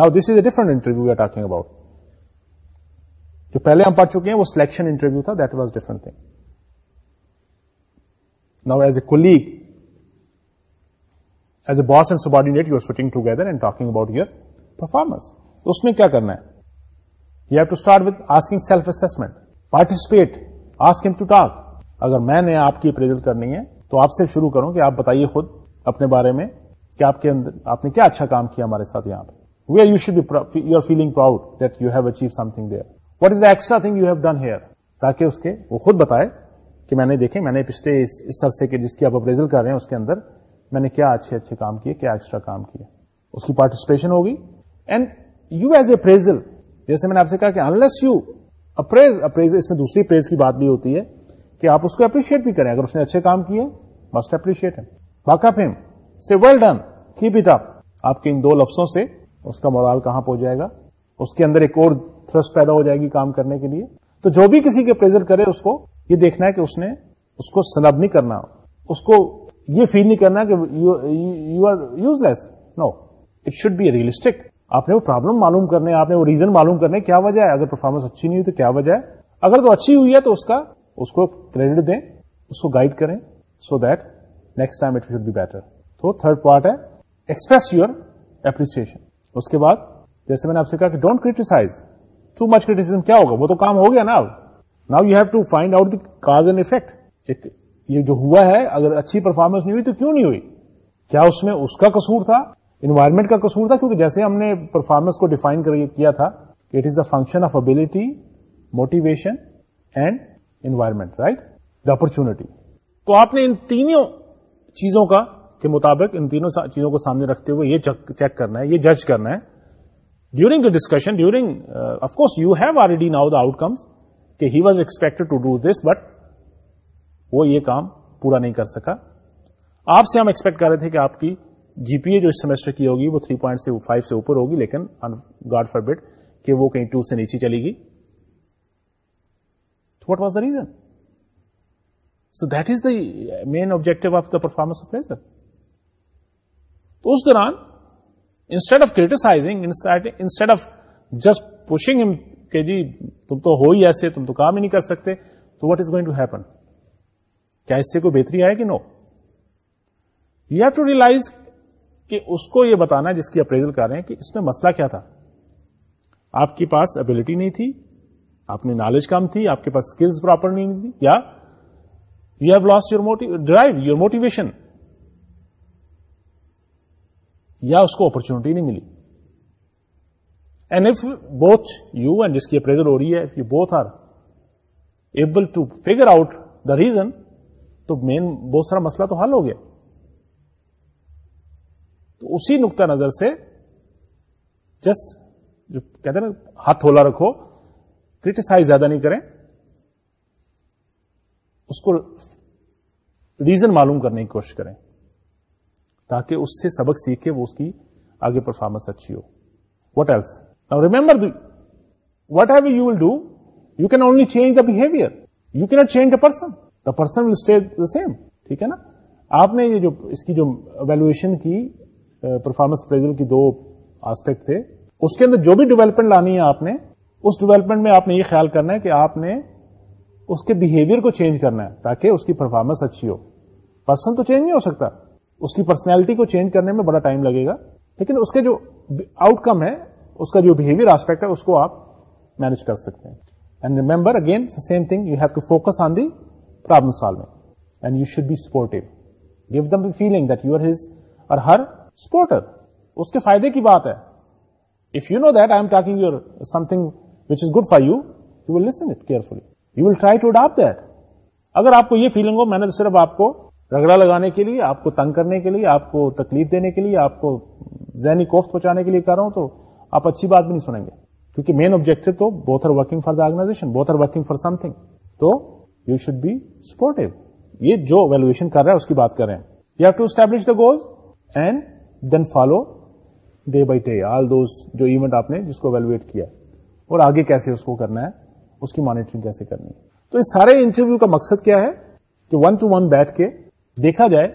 now this is a different interview talking about جو پہلے ہم پڑھ چکے ہیں وہ سلیکشن انٹرویو تھا that was different thing now as a colleague as a boss and subordinate you are shooting together and talking about your performance اس میں کیا کرنا ہے you have to start with asking self assessment participate to talk اگر میں نے آپ کی appraisal کرنی ہے تو آپ سے شروع کروں کہ آپ بتائیے خود اپنے بارے میں کہ آپ آپ کے اندر نے کیا اچھا کام کیا ہمارے ساتھ یہاں پہ are you you you should be feeling proud that have achieve something there what is the extra thing you have done here تاکہ اس کے وہ خود بتائے کہ میں نے دیکھیں میں نے پچھلے اس عرصے کے جس کی آپ اپریزل کر رہے ہیں اس کے اندر میں نے کیا اچھے اچھے کام کیے کیا ایکسٹرا کام اس کی پارٹیسپیشن ہوگی and you as a appraisal جیسے میں نے آپ سے کہا کہ انلیس یو اپریز اپریز اس میں دوسری پریز کی بات بھی ہوتی ہے کہ آپ اس کو اپریشیٹ بھی کریں اگر اس نے اچھے کام کیے مسٹ اپریشیٹ ہے باقا فیم سی well done keep it up آپ کے ان دو لفظوں سے اس کا مورال کہاں پہنچ جائے گا اس کے اندر ایک اور تھرس پیدا ہو جائے گی کام کرنے کے لیے تو جو بھی کسی کے پریزر کرے اس کو یہ دیکھنا ہے کہ اس نے اس کو سلب نہیں کرنا اس کو یہ فیل نہیں کرنا کہ you are useless no it should be realistic آپ نے وہ پرابلم معلوم کرنے آپ نے وہ ریزن معلوم کرنے کیا وجہ ہے اگر پرفارمنس اچھی نہیں ہوئی تو کیا وجہ ہے اگر تو اچھی ہوئی ہے تو اس کا اس کو کریڈٹ دیں اس کو گائڈ کریں so that next time it should be better تو تھرڈ پارٹ ہے ایکسپریس یور اپریسیشن اس کے بعد جیسے میں نے آپ سے کہا کہ don't criticise too much criticism کیا ہوگا وہ تو کام ہو گیا نا اب now you have to find out the cause and effect یہ جو ہوا ہے اگر اچھی پرفارمنس نہیں ہوئی تو کیوں نہیں ہوئی کیا اس میں اس کا قصور تھا انوائرمنٹ کا قصور تھا کیونکہ جیسے ہم نے پرفارمنس کو ڈیفائن کیا تھا it is the function of ability motivation and environment right the opportunity تو آپ نے ان تینوں چیزوں کا کے مطابق ان تینوں چیزوں کو سامنے رکھتے ہوئے یہ چیک کرنا ہے یہ جج کرنا ہے during the discussion during of course you have already know the outcomes کہ he was expect to do this but وہ یہ کام پورا نہیں کر سکا آپ سے ہم ایکسپیکٹ کر رہے تھے کہ آپ کی جی پی اے جو اس سیمسٹر کی ہوگی وہ 3.5 پوائنٹ فائیو سے اوپر ہوگی لیکن گاڈ فار کہ وہ کہیں ٹو سے نیچے چلے گی what was the reason so that is the main objective of the performance of تو اس دوران instead of criticising instead of just pushing کہ جی تم تو ہو ہی ایسے تم تو کام ہی نہیں کر سکتے تو what is going to happen کیا اس سے کوئی بہتری آئے کہ no you have to realise کہ اس کو یہ بتانا جس کی اپریزل کر رہے ہیں کہ اس میں مسئلہ کیا تھا آپ کے پاس ابلٹی نہیں تھی آپ نے نالج کم تھی آپ کے پاس اسکلس پراپر نہیں تھی یا you have lost your drive your motivation یا اس کو اپرچونٹی نہیں ملی and if both you and جس کی اپریزل ہو رہی ہے if you both are able to out the reason تو مین بہت سارا مسئلہ تو حل ہو گیا تو اسی نقطہ نظر سے جسٹ جو کہتے ہیں نا ہاتھ ہولا رکھو کریٹیسائز زیادہ نہیں کریں اس کو ریزن معلوم کرنے کی کوشش کریں تاکہ اس سے سبق سیکھ کے وہ اس کی آگے پرفارمنس اچھی ہو what else now remember whatever you will do you can only change the behaviour you can not change the person the person will stay the same ٹھیک ہے نا آپ نے یہ جو اس کی جو ویلویشن کی پرفارمنس پریزل کی دو آسپیکٹ تھے اس کے اندر جو بھی ڈیولپمنٹ لانی ہے آپ نے اس ڈیولپمنٹ میں آپ نے یہ خیال کرنا ہے کہ آپ نے اس کے بہیویئر کو چینج کرنا ہے تاکہ اس کی پرفارمنس اچھی ہو پرسن تو چینج نہیں ہو سکتا اس کی پرسنالٹی کو چینج کرنے میں بڑا ٹائم لگے گا لیکن اس کے جو آؤٹ کم ہے اس کا جو بہیویئر آسپیکٹ ہے اس کو آپ مینج کر سکتے ہیں and remember again same thing you have to focus on the problem and you should be support give them feeling that you his or her supporter اس کے فائدے کی بات ہے if you know that I am talking you thing which is good for you you will listen it carefully you will try to adapt that اگر آپ کو یہ feeling ہو میں نے صرف آپ کو رگڑا لگانے کے لیے آپ کو تنگ کرنے کے لیے آپ کو تکلیف دینے کے لیے آپ کو ذہنی کوفت پہنچانے کے لیے کر رہا ہوں تو آپ اچھی بات بھی نہیں سنیں گے کیونکہ مین آبجیکٹو تو are working for the organisation both are working for something تو یو شوڈ بی سپورٹ یہ جو ویلویشن کر رہا ہے اس کی بات کر رہے ہیں you have to establish the goals and then follow day by day all those جو ایونٹ آپ نے جس کو اویلویٹ کیا اور آگے کیسے اس کو کرنا ہے اس کی مانیٹرنگ کیسے کرنی ہے تو اس سارے انٹرویو کا مقصد کیا ہے کہ ون ٹو ون بیٹھ کے دیکھا جائے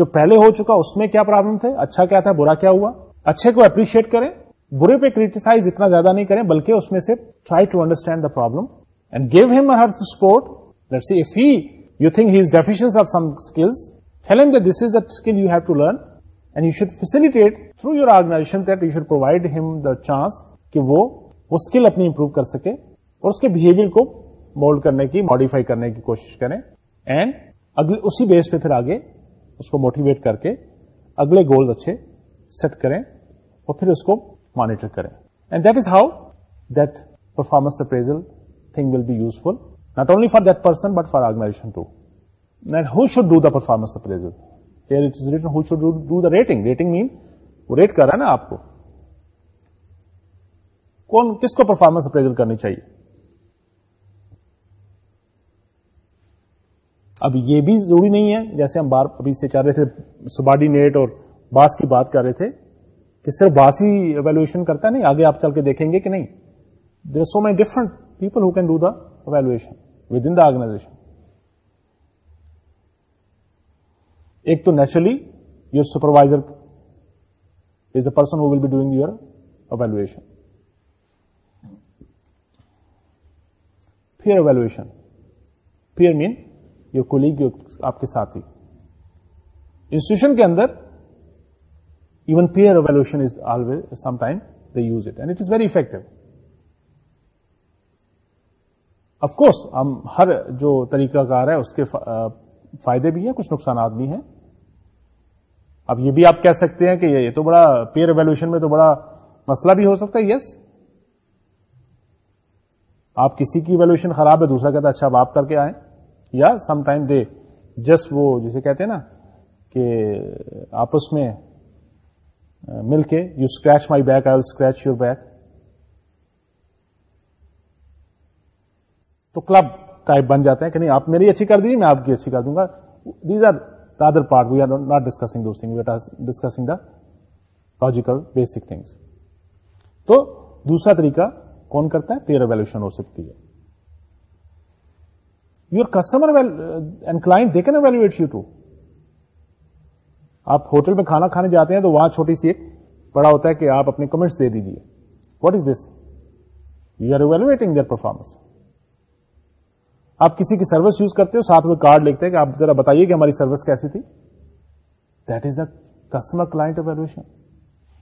جو پہلے ہو چکا اس میں کیا پرابلم تھے اچھا کیا تھا برا کیا ہوا اچھے کو اپریشیٹ کریں برے پہ کریٹیسائز اتنا زیادہ نہیں کریں بلکہ اس میں سے try to understand the problem and give him her support see if he you think has deficiencies of some skills the this is the skill you have to learn and you should facilitate through your organisation that you should provide him the chance کہ وہ skill اپنی improve کر سکے اور اس کے behaviour کو mould کرنے کی ماڈیفائی کرنے کی کوشش کریں اینڈ اگلے اسی بیس پہ پھر آگے اس کو موٹیویٹ کر کے اگلے گولز اچھے سیٹ کریں اور پھر اس کو مانیٹر کریں and that is how that performance appraisal thing will be useful not only for that person but for organisation to that who should do the performance appraisal rating rating مین وہ rate کر رہا ہے نا آپ کو کون کس کو پرفارمنس اپریزل کرنی چاہیے اب یہ بھی ضروری نہیں ہے جیسے ہم بار ابھی سے چاہ رہے تھے سبارڈینیٹ اور باس کی بات کر رہے تھے کہ صرف باس ہی ایویلویشن کرتا نہیں آگے آپ چل کے دیکھیں گے کہ نہیں there are so many different people who can do the evaluation within the organisation ایک تو naturally your supervisor is the person who will be doing your evaluation peer evaluation peer mean your colleague آپ کے ساتھ institution کے اندر even peer evaluation is always some time the use it and it is very effective of course ہر جو طریقہ کار ہے اس کے فائدے بھی ہیں کچھ نقصانات بھی ہیں اب یہ بھی آپ کہہ سکتے ہیں کہ یہ تو بڑا پیئر ایویلوشن میں تو بڑا مسئلہ بھی ہو سکتا ہے یس آپ کسی کی ویلوشن خراب ہے دوسرا کہتا ہے اچھا آپ کر کے آئیں یا سم ٹائم دے جس وہ جسے کہتے ہیں نا کہ آپس میں مل کے you scratch my back I scratch your back تو کلب ٹائپ بن جاتے ہیں کہ نہیں آپ میری اچھی کر دیجیے میں آپ کی اچھی کر دوں گا these are part we are not discuss this thing we are are discussing the logical basic things تو دوسرا طریقہ کون کرتا ہے پیئر اویلوشن ہو سکتی ہے یور کسٹمر اینڈ کلا ویلویٹ یو ٹو آپ ہوٹل میں کھانا کھانے جاتے ہیں تو وہاں چھوٹی سی ایک بڑا ہوتا ہے کہ آپ اپنے کمنٹس دے دیجیے what is this you are evaluating their performance آپ کسی کی سروس یوز کرتے ہو ساتھ میں کارڈ لکھتے ہیں کہ آپ ذرا بتائیے کہ ہماری سروس کیسی تھی that is the customer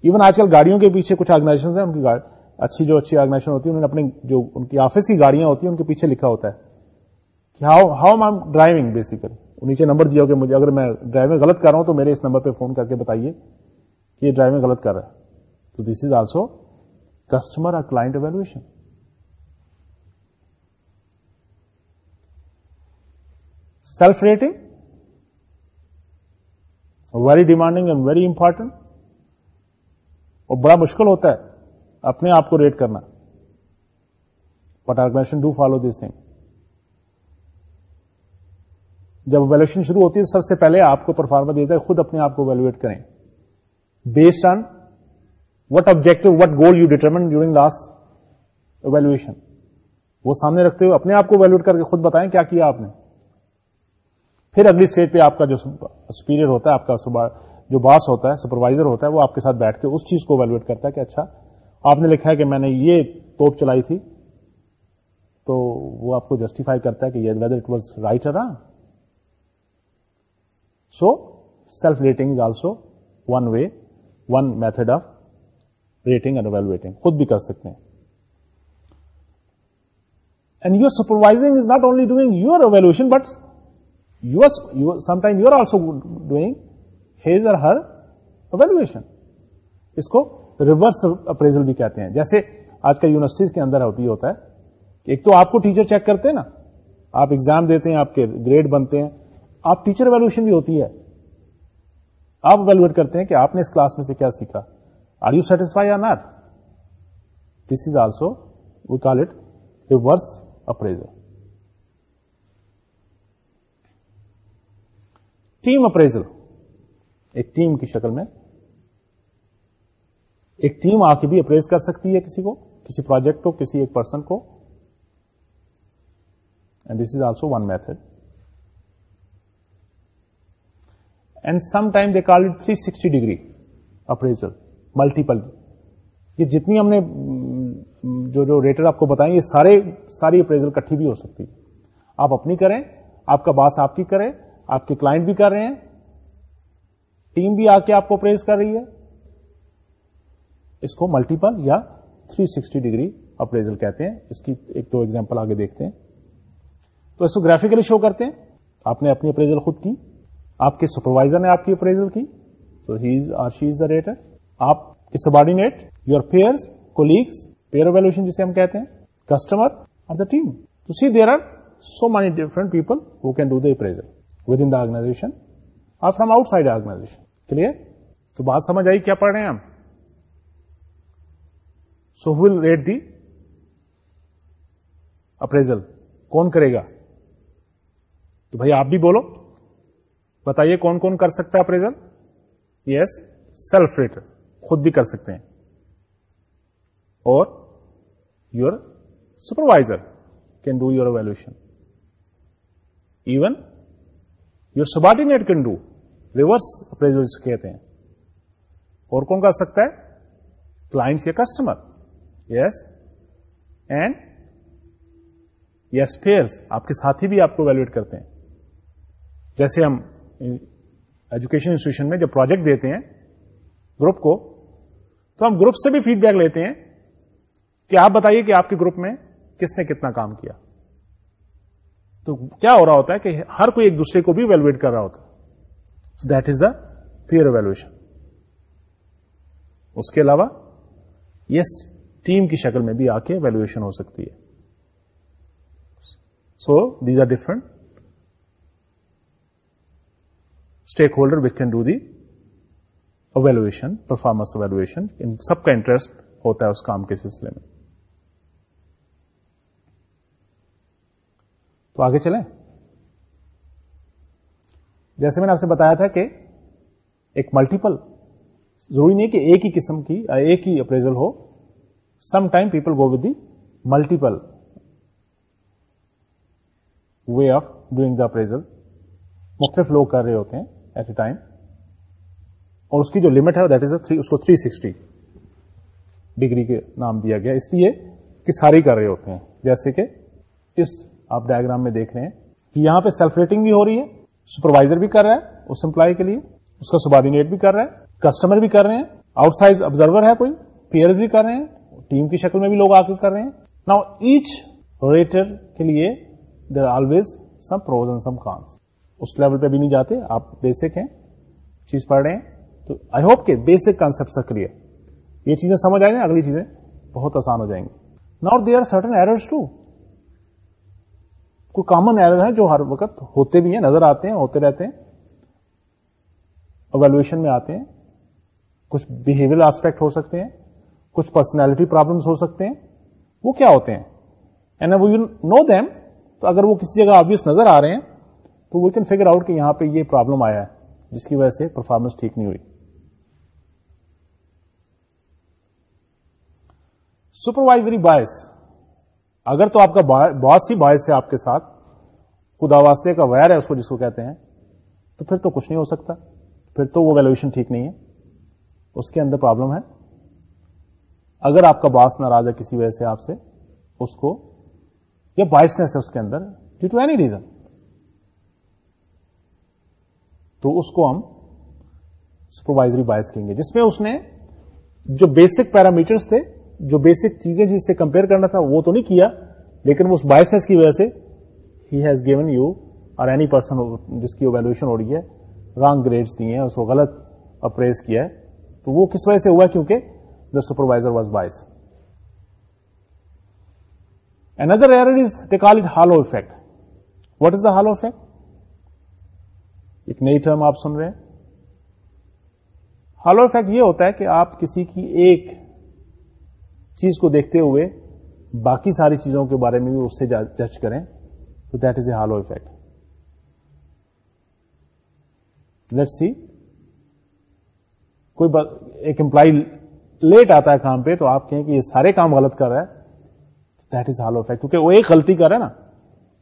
even آج کل گاڑیوں کے پیچھے کچھ آرگنائزیشن ہیں ان گاڑی اچھی جو اچھی آرگنائزیشن ہوتی ہے انہوں نے اپنے جو ان کی آفس کی گاڑیاں ہوتی ہیں ان کے پیچھے لکھا ہوتا ہے کہ ہاؤ ہاؤ ڈرائیونگ بیسیکلی نیچے نمبر دیا کہ مجھے اگر میں ڈرائیور غلط کر رہا ہوں تو میرے اس نمبر پہ فون کر کے بتائیے کہ یہ ڈرائیور غلط کر رہا ہے تو دس از آلسو کسٹمر اور evaluation self rating very demanding and very important اور بڑا مشکل ہوتا ہے اپنے آپ کو ریٹ کرنا but organisation do follow this thing جب ویلویشن شروع ہوتی ہے سب سے پہلے آپ کو پرفارمنس دیتا ہے خود اپنے آپ کو ویلویٹ کریں based on what objective what goal you determine during last evaluation وہ سامنے رکھتے ہوئے اپنے آپ کو ویلویٹ کر کے خود بتائیں کیا کیا آپ نے پھر اگلی اسٹیج پہ آپ کا جو سپیریئر ہوتا ہے آپ کا جو باس ہوتا ہے سپروائزر ہوتا ہے وہ آپ کے ساتھ بیٹھ کے اس چیز کو ویلویٹ کرتا ہے کہ اچھا آپ نے لکھا ہے کہ میں نے یہ توپ چلائی تھی تو وہ آپ کو جسٹیفائی کرتا ہے کہ یہ whether it was right or so self rating is also one way one method of rating and evaluating خود بھی کر سکتے ہیں and your supervising is not only doing your uh evaluation but some time you are also doing his or her evaluation اس کو reverse appraisal بھی کہتے ہیں جیسے آج کل یونیورسٹیز کے اندر یہ ہوتا ہے کہ ایک تو آپ کو ٹیچر چیک کرتے ہیں نا آپ ایگزام دیتے ہیں آپ کے گریڈ بنتے ہیں آپ ٹیچر ویلویشن بھی ہوتی ہے آپ ویلویٹ کرتے ہیں کہ آپ نے اس کلاس میں سے کیا سیکھا are you satisfy or not this is also we call it reverse appraisal team appraisal ایک ٹیم کی شکل میں ایک ٹیم آ کے بھی اپریز کر سکتی ہے کسی کو کسی پروجیکٹ کو کسی ایک پرسن کو and this is also one method and some time they call three sixty degree appraisal multiple یہ جتنی ہم نے جو جو ریٹر آپ کو بتائیں یہ سارے ساری اپریزل کٹھی بھی ہو سکتی ہے آپ اپنی کریں آپ کا باس آپ کی کریں آپ کے کلائنٹ بھی کر رہے ہیں ٹیم بھی آ کے آپ کو پریز کر رہی ہے اس کو ملٹیپل یا 360 سکسٹی ڈگری اپریزل کہتے ہیں اس کی ایک دو ایگزامپل آگے دیکھتے ہیں تو اس کو گرافکلی شو کرتے ہیں آپ نے اپنی اپریزل خود کی آپ کے سپروائزر نے آپ کی اپریزل کی so are she is the rater آپ سبارڈینیٹ سب پیئر کولیگس پیئر ویلوشن جسے ہم کہتے ہیں کسٹمر آف دا ٹیم تو see there are so many different people who can do the appraisal in the organisation اور from outside organization clear تو بات سمجھ آئی کیا پڑھ رہے ہیں ہم so will rate the appraisal کون کرے گا تو بھائی آپ بھی بولو بتائیے کون کون کر سکتا ہے اپریزل یس سیلف ریٹر خود بھی کر سکتے ہیں اور your supervisor can do your evaluation even subordinate can do reverse کہتے ہیں اور کون کر سکتا ہے کلائنٹس یا customer yes and yes peers آپ کے ساتھی بھی آپ کو ویلویٹ کرتے ہیں جیسے ہم ایجوکیشن انسٹیٹیوشن میں جب پروجیکٹ دیتے ہیں گروپ کو تو ہم گروپ سے بھی فیڈ بیک لیتے ہیں کہ آپ بتائیے کہ آپ کے گروپ میں کس نے کتنا کام کیا تو کیا ہو رہا ہوتا ہے کہ ہر کوئی ایک دوسرے کو بھی ویلویٹ کر رہا ہوتا so that is the peer evaluation اس کے علاوہ یس ٹیم کی شکل میں بھی آ کے ویلویشن ہو سکتی ہے so these are different stakeholder which can do the evaluation performance evaluation سب کا انٹرسٹ ہوتا ہے اس کام کے سلسلے میں تو آگے چلیں جیسے میں نے آپ سے بتایا تھا کہ ایک ملٹیپل ضروری نہیں کہ ایک ہی قسم کی ایک ہی appraisal who some time people go with the multiple way of doing the appraisal مختلف لوگ کر رہے ہوتے ہیں ایٹ اے ٹائم اور اس کی جو لمٹ ہے دیٹ از اے تھری اس کو تھری سکسٹی ڈگری کے نام دیا گیا اس لیے کہ سارے کر رہے ہوتے ہیں جیسے کہ اس آپ ڈائگرام میں دیکھ رہے ہیں کہ یہاں پہ سیلف ریٹنگ بھی ہو رہی ہے سپروائزر بھی کر رہا ہے اس امپلائی کے لیے اس کا سبارڈینیٹ بھی کر رہا ہے کسٹمر بھی کر رہے ہیں آؤٹ سائز آبزرور ہے کوئی پیئر بھی کر رہے ہیں ٹیم کی شکل میں بھی لوگ آ کے کر رہے ہیں نا ایچ ریٹر کے لیے there always some pros and some cons us level پہ بھی نہیں جاتے آپ بیسک ہیں چیز پڑھ رہے ہیں تو آئی ہوپ کے بیسک کانسپٹ کلیئر یہ چیزیں سمجھ آئیں گے اگلی چیزیں بہت آسان ہو جائیں گی نا they are certain errors too کوئی کامن ہیں جو ہر وقت ہوتے بھی ہیں نظر آتے ہیں ہوتے رہتے ہیں اویلویشن میں آتے ہیں کچھ بہیویئر آسپیکٹ ہو سکتے ہیں کچھ پرسنالٹی پرابلمس ہو سکتے ہیں وہ کیا ہوتے ہیں نو دیم تو اگر وہ کسی جگہ آبیس نظر آ رہے ہیں تو وی کین فگر آؤٹ کہ یہاں پہ یہ پرابلم آیا ہے جس کی وجہ سے پرفارمنس ٹھیک نہیں ہوئی سپروائزری بوائےس اگر تو آپ کا باس ہی باعث ہے آپ کے ساتھ خدا واسطے کا ویئر ہے اس کو جس کو کہتے ہیں تو پھر تو کچھ نہیں ہو سکتا پھر تو وہ ویلویشن ٹھیک نہیں ہے اس کے اندر پرابلم ہے اگر آپ کا باس ناراض ہے کسی وجہ سے آپ سے اس کو یا ہے اس کے اندر ڈی ٹو اینی ریزن تو اس کو ہم سپروائزری باعث کہیں گے جس میں اس نے جو بیسک پیرامیٹرس تھے جو بیسک چیزیں جس سے کمپیئر کرنا تھا وہ تو نہیں کیا لیکن وہ بائسنس کی وجہ سے ہی has given you or any person جس کی ویلویشن ہو رہی ہے رانگ گریڈ دی ہیں اس کو غلط اپریز کیا ہے تو وہ کس وجہ سے ہوا کیونکہ the supervisor was bias halo effect what is the halo effect ایک نئی ٹرم آپ سن رہے ہیں ہالو افیکٹ یہ ہوتا ہے کہ آپ کسی کی ایک چیز کو دیکھتے ہوئے باقی ساری چیزوں کے بارے میں بھی اس سے جج کریں تو that is a halo effect let see کوئی ایک امپلائی لیٹ آتا ہے کام پہ تو آپ کہیں کہ یہ سارے کام غلط کر رہا ہے دیٹ از ہالو افیکٹ کیونکہ وہ ایک غلطی کر رہا ہے نا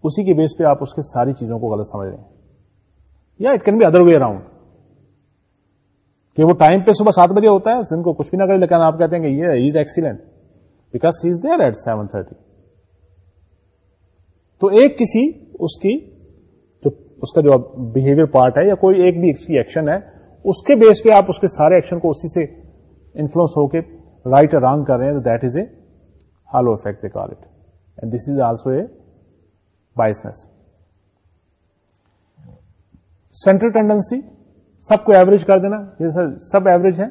اسی کے بیس پہ آپ اس کے ساری چیزوں کو غلط سمجھ رہے ہیں یا it can be other way around کہ وہ ٹائم پہ صبح سات بجے ہوتا ہے دن کو کچھ بھی نہ کرے لیکن آپ کہتے ہیں کہ یہ is excellent because he is there at seven thirty تو ایک کسی اس کی جو اس کا جو بہیویئر پارٹ ہے یا کوئی ایک بھی اس کی ایکشن ہے اس کے بیس پہ آپ اس کے سارے ایکشن کو اسی سے انفلوئنس ہو کے رائٹ رانگ کر رہے ہیں تو that is a halo effect they call it and this is also a biasness central tendency سب کو ایوریج کر دینا یہ سب ایوریج ہے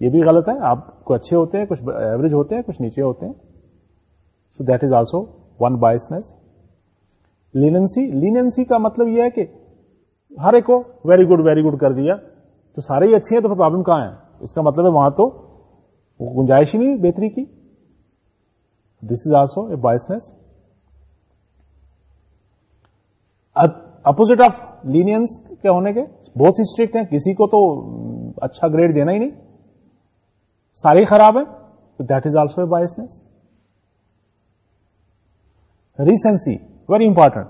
یہ بھی غلط ہے آپ کو اچھے ہوتے ہیں کچھ ایوریج ہوتے ہیں کچھ نیچے ہوتے ہیں so that is also one biasness leniency leniency کا مطلب یہ ہے کہ ہر ایک کو ویری گڈ ویری گڈ کر دیا تو سارے ہی اچھے ہیں تو پھر پرابلم کہاں ہے اس کا مطلب ہے وہاں تو گنجائش ہی نہیں بہتری کی this is also a biasness opposite of leniency کے ہونے کے بہت ہی اسٹرکٹ ہیں کسی کو تو اچھا گریڈ دینا ہی نہیں ساری خراب ہے تو that is also a biasness recency very important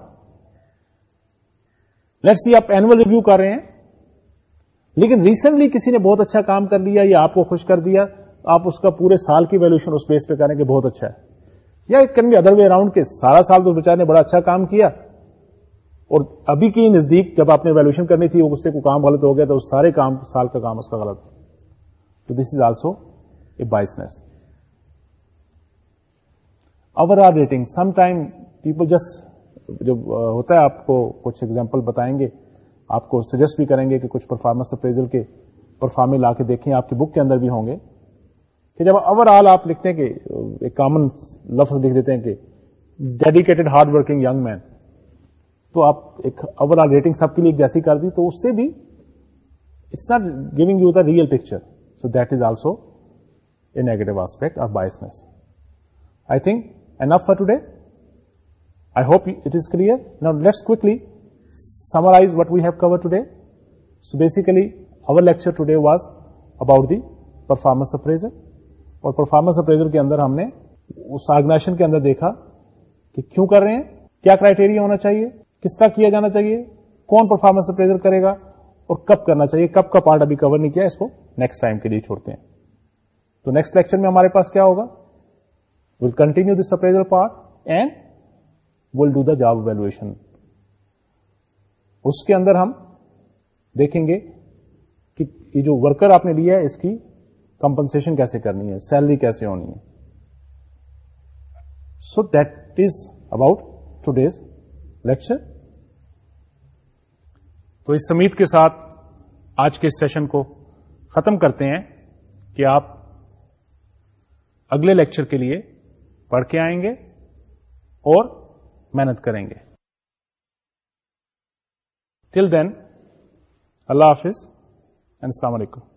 let see آپ ریویو کر رہے ہیں لیکن ریسنٹلی کسی نے بہت اچھا کام کر لیا یا آپ کو خوش کر دیا آپ اس کا پورے سال کی ویلوشن اس بیس پہ کریں گے بہت اچھا ہے یا can be other way around کے سارا سال تو نے بڑا اچھا کام کیا اور ابھی کی نزدیک جب آپ نے ویلوشن کرنی تھی وہ اس سے کوئی کام غلط ہو گیا تو سارے کام سال کا کام اس کا غلط تو this is also biasness overall rating some time people just جب ہوتا ہے آپ کو کچھ ایگزامپل بتائیں گے آپ کو سجیسٹ بھی کریں گے کہ کچھ پرفارمنس اپریزل کے پرفارمنگ لا کے دیکھیں آپ کی بک کے اندر بھی ہوں گے کہ جب اوور آل آپ لکھتے ہیں کہ ایک کامن لفظ لکھ دیتے ہیں کہ ڈیڈیکیٹڈ ہارڈ ورکنگ یگ مین تو آپ ایک اوور آل ریٹنگ سب کے لیے جیسی کر دی تو اس سے بھی it's not giving you the real picture so that is also a negative aspect biasness biasness. I think enough for today. I hope it is clear. Now let's quickly summarize what we have covered today. So basically our lecture today was about the performance appraiser اور performance افریزر کے اندر ہم نے اس organization کے اندر دیکھا کہ کیوں کر رہے ہیں کیا کرائٹیریا ہونا چاہیے کس طرح کیا جانا چاہیے کون پرفارمنس اپریزر کرے گا اور کب کرنا چاہیے کب کا پارٹ ابھی کور نہیں کیا اس کو نیکسٹ ٹائم کے لیے چھوڑتے ہیں تو نیکسٹ لیکچر میں ہمارے پاس کیا ہوگا will continue this appraisal part and will do the job valuation اس کے اندر ہم دیکھیں گے کہ یہ جو ورکر آپ نے لیا ہے اس کی کمپنسن کیسے کرنی ہے سیلری کیسے ہونی ہے so that is about two days lecture تو اس سمیت کے ساتھ آج کے سیشن کو ختم کرتے ہیں کہ آپ اگلے لیکچر کے لیے پڑھ کے آئیں گے اور محنت کریں گے ٹل دین اللہ حافظ السلام علیکم